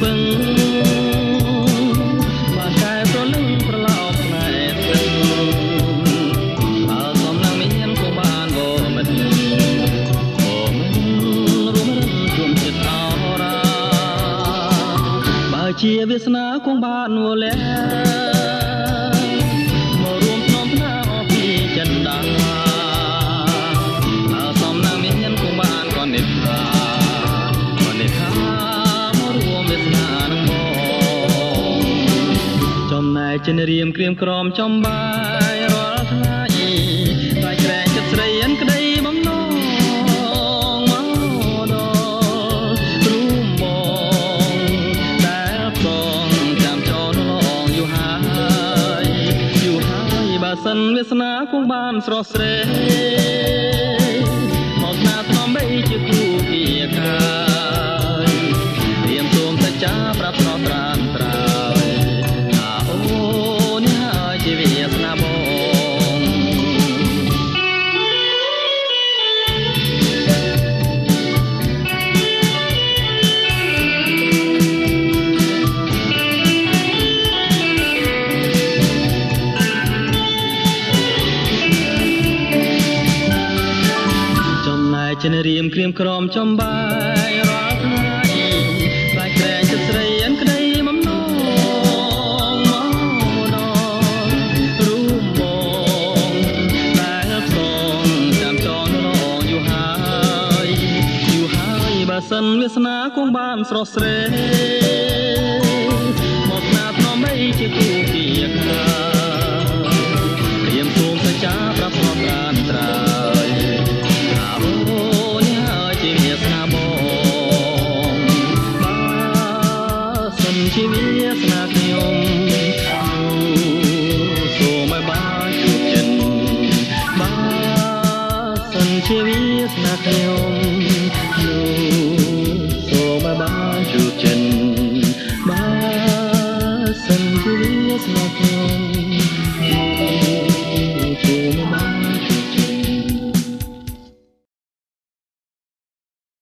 ពឹងមកតែប្រលឹងប្រឡោកណែទឹកអើសំឡងមានក៏បានវមិនអូមិនរួមរំជុំចិត្តអរាបើជាវាសនាគង់បានវលែ ចំណែកចិនរៀមក្រៀមក្រំចំបាយរាល់ថ្ងៃតែក្រែងចិត្តស្រីអិនក្តីបំណងមកដល់រួមបងដែលប្រងចាំចោលលងយូរហើយយូរហើយបើសិនវាសនាគង់បានស្រស់ស្រីមកស្នាថ្នមបីជាគូគៀកាយព្រៀមសូមសច្ចាប្រាប់ ចំណែកចិនរៀមក្រៀមក្រំចំបាយរាល់ថ្ងៃខ្លាចក្រែងចិត្តស្រីអិនក្តីបំណងមកដល់រួមបងដែលផ្សងចាំចងរងយូរហើយយូរហើយបើសិនវាសនាគង់បានស្រស់ស្រី សនាខ្ញុំសូមឲ្យបានជួបចិនបើសិនជាវាសនាខ្ញុំ